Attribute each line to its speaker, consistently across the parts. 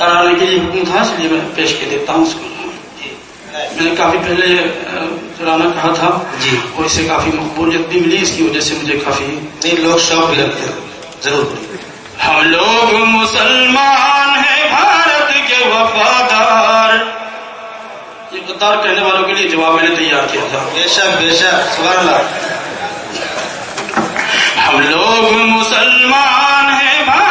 Speaker 1: ترانے کے لیے حکم تھا اس لیے میں پیش کر دیتا ہوں اس کو۔ میں نے کافی پہلے ترانا کہا تھا۔
Speaker 2: جی۔
Speaker 1: اور اسے کافی مقبولیت بھی ملی اس کی وجہ سے مجھے کافی
Speaker 2: نہیں لوگ شوق لگتے ہیں۔ ضرور۔
Speaker 1: ہم لوگ مسلمان ہیں بھارت کے وفادار۔ یہ غدار کہنے والوں کے لیے جواب میں نے تیار کیا تھا۔
Speaker 2: بے شک بے شک سبحان اللہ۔
Speaker 1: ہم لوگ مسلمان ہیں بھارت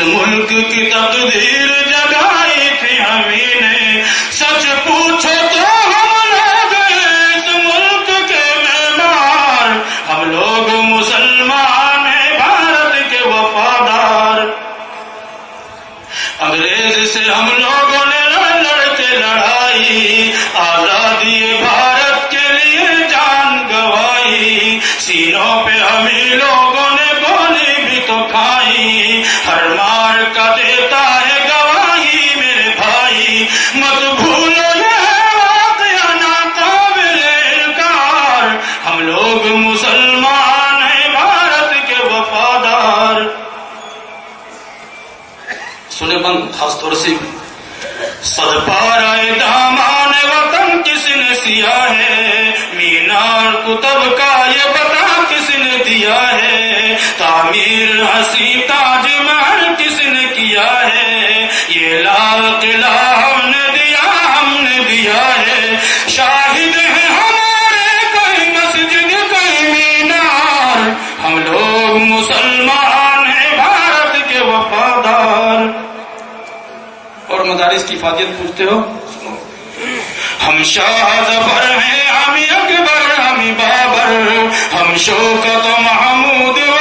Speaker 1: اس ملک کی تقدیر جگائی تھی ہمیں نے۔ سچ پوچھو تو ہم لوگ اس ملک کے معمار ہم لوگ مسلمان ہیں، بھارت کے وفادار۔ انگریز سے ہم لوگوں نے لڑ لڑ کے لڑائی، آزادی بھارت کے لیے جان گوائی۔ سینوں پہ ہمیں لوگوں ہر مار کا دیتا ہے گواہی میرے بھائی۔ مت بھولو یہ واقعہ ناقابل انکار۔ ہم لوگ مسلمان ہیں بھارت کے وفادار۔ سنے بند، خاص طور سے سد پارا دامان وطن، کس نے سیا ہے؟ مینار کتب کا یہ بتا قلعہ ہم نے دیا، ہم نے دیا ہے۔ شاہد ہے ہمارے کوئی مسجد، کوئی مینار۔ ہم لوگ مسلمان ہیں بھارت کے وفادار۔ اور مدارس کی فاتحت پوچھتے ہو؟ ہم شاہ ظفر ہیں، ہم اکبر، ہم بابر۔ ہم شوکت و محمود و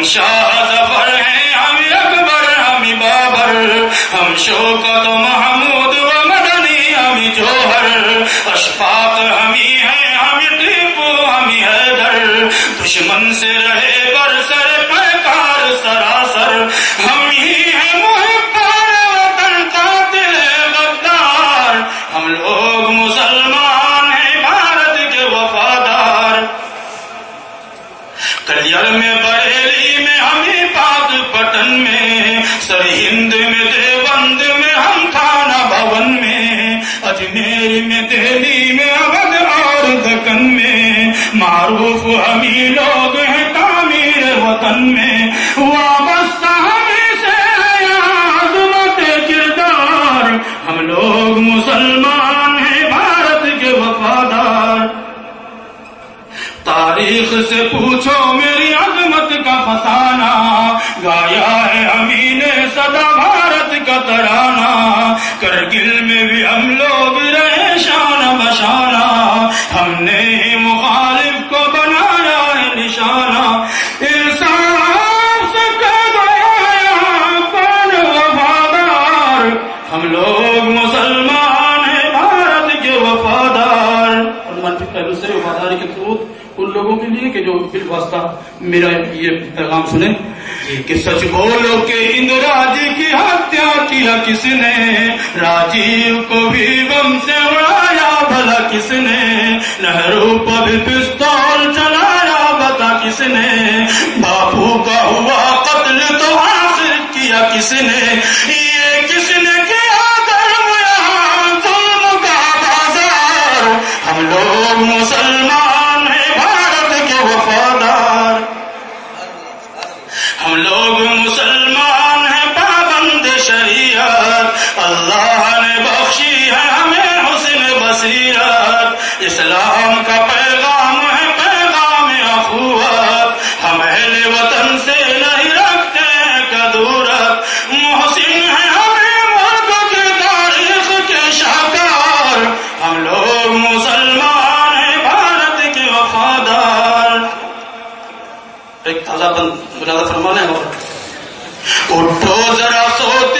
Speaker 1: ہم شاہ ظفر ہیں، ہم اکبر، ہم بابر۔ ہم شوکت و محمود و مدنی، ہم جوہر۔ اشفاق ہم ہی ہیں، ہم ٹیپو ہم حیدر۔ دشمن سے رہے اجمیر میں دہلی میں اودھ اور دکن میں، معروف امی لوگ ہیں تعمیر وطن میں۔ تاریخ سے پوچھو میری عظمت کا فسانہ۔ گایا ہے ہمیں نے سدا بھارت کا ترانہ۔ کرگل میں بھی ہم لوگ رہے شان بشانہ۔ ہم نے ہی مخالف کو بنایا ہے نشانہ۔ انصاف سے کہہ گیا کون وفادار ہم لوگ مسلمان ہیں بھارت کے وفادار اور منفی پہلو سے وفاداری کے ثبوت ان لوگوں کے لیے کہ جو بال واسطہ میرا یہ پیغام سنے کہ سچ بولو کہ اندرا جی کی ہتیا کیا کس نے؟ راجیو کو بھی بم سے اڑایا بھلا کس نے؟ نہرو پر پستول چلایا بتا کس نے؟ باپو کا ہوا قتل تو آخر کیا کس نے؟ اللہ نے بخشی ہے ہمیں حسن بصیرت۔ اسلام کا پیغام ہے پیغام اخوت۔ ہم اہل وطن سے نہیں رکھتے کدورت محسن ہے ہمیں ملک کے تاریخ کے شاہکار۔ ہم لوگ مسلمان ہیں بھارت کے وفادار۔ ایک تازہ بند ملازہ فرمانے ہو اٹھو ذرا سوتے